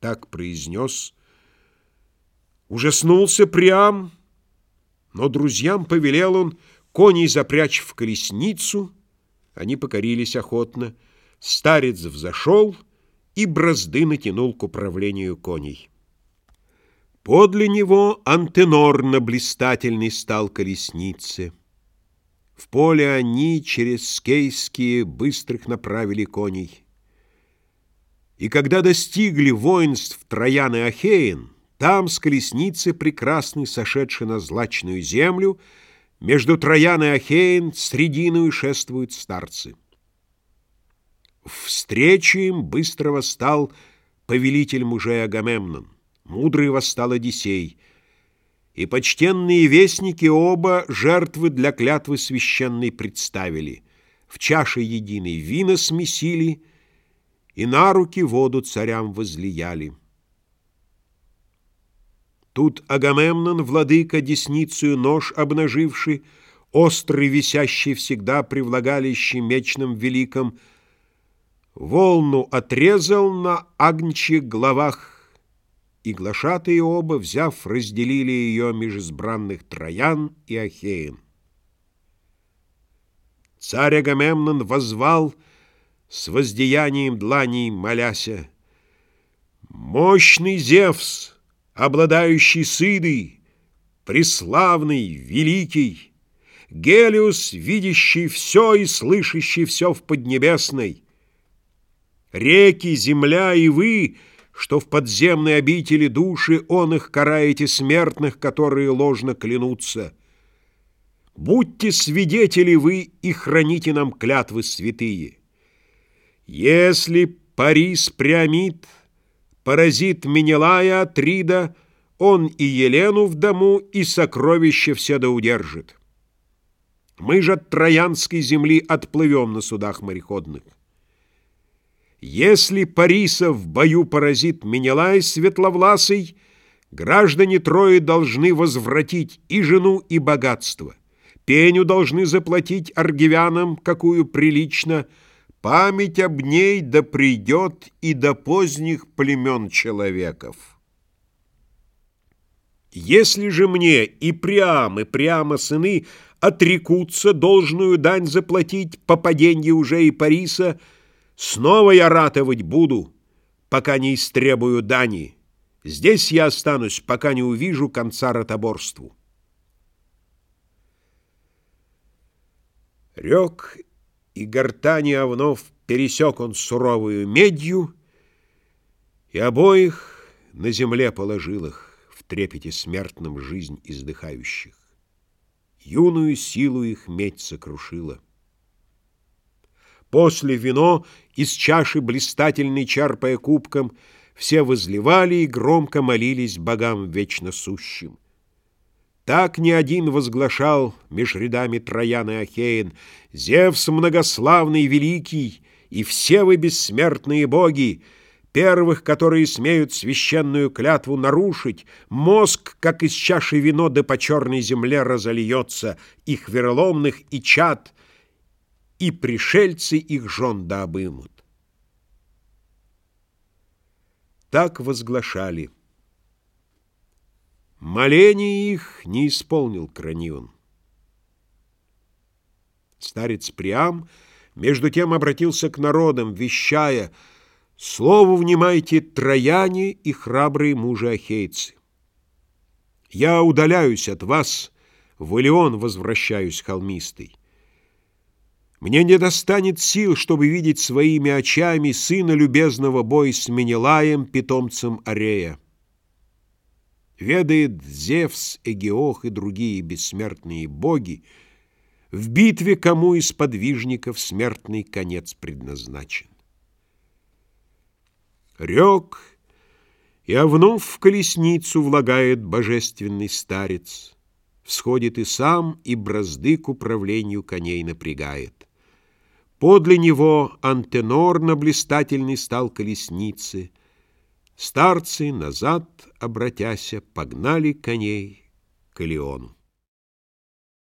так произнес. Ужаснулся Приам, но друзьям повелел он коней запрячь в колесницу. Они покорились охотно. Старец взошел и бразды натянул к управлению коней. Подле него антенор на блистательный стал колеснице. В поле они через скейские быстрых направили коней. И когда достигли воинств Троян и Ахеин, там с колесницы прекрасной, сошедшей на злачную землю, между Троян и Ахеин срединою шествуют старцы. Встречу им быстро восстал повелитель мужей Агамемнон, мудрый восстал Одиссей, и почтенные вестники оба жертвы для клятвы священной представили, в чаше единой вина смесили — и на руки воду царям возлияли. Тут Агамемнон, владыка, десницею нож обнаживший, острый, висящий всегда при мечном великом, волну отрезал на агнчьих главах, и глашатые оба, взяв, разделили ее меж избранных Троян и Ахеин. Царь Агамемнон возвал — с воздеянием дланей моляся. Мощный Зевс, обладающий сыдой, преславный, великий, Гелиус, видящий все и слышащий все в Поднебесной, реки, земля и вы, что в подземной обители души он их караете смертных, которые ложно клянутся. Будьте свидетели вы и храните нам клятвы святые. Если Парис Приамид поразит Менелая Атрида, он и Елену в дому, и сокровища все да удержит. Мы же от Троянской земли отплывем на судах мореходных. Если Париса в бою поразит Менелай светловласый, граждане Трои должны возвратить и жену, и богатство. Пеню должны заплатить аргивянам, какую прилично – Память об ней да придет и до поздних племен человеков. Если же мне и Приам, и прямо сыны отрекутся должную дань заплатить по паденье уже и Париса, снова я ратовать буду, пока не истребую дани. Здесь я останусь, пока не увижу конца ротоборству. Рек и гортани овнов пересек он суровую медью, и обоих на земле положил их в трепете смертном жизнь издыхающих. Юную силу их медь сокрушила. После вино из чаши блистательной чарпая кубком все возливали и громко молились богам вечно сущим. Так ни один возглашал меж рядами Троян и Ахеин «Зевс многославный великий, и все вы бессмертные боги!» Первых, которые смеют священную клятву нарушить, Мозг, как из чаши вино, да по черной земле разольется, Их вероломных и чад, и пришельцы их жен да обымут. Так возглашали. Моление их не исполнил Кранион. Старец Приам между тем обратился к народам, вещая «Слову внимайте, трояне и храбрые мужи-ахейцы! Я удаляюсь от вас, в Илеон возвращаюсь холмистый. Мне не достанет сил, чтобы видеть своими очами сына любезного бой с Менелаем, питомцем Арея. Ведает Зевс, Эгеох и другие бессмертные боги, в битве кому из подвижников смертный конец предназначен. Рек, и овнов в колесницу влагает божественный старец, Всходит и сам, и бразды к управлению коней напрягает. Подле него антенор на блистательный стал колесницы — Старцы, назад обратяся, погнали коней к Илеону.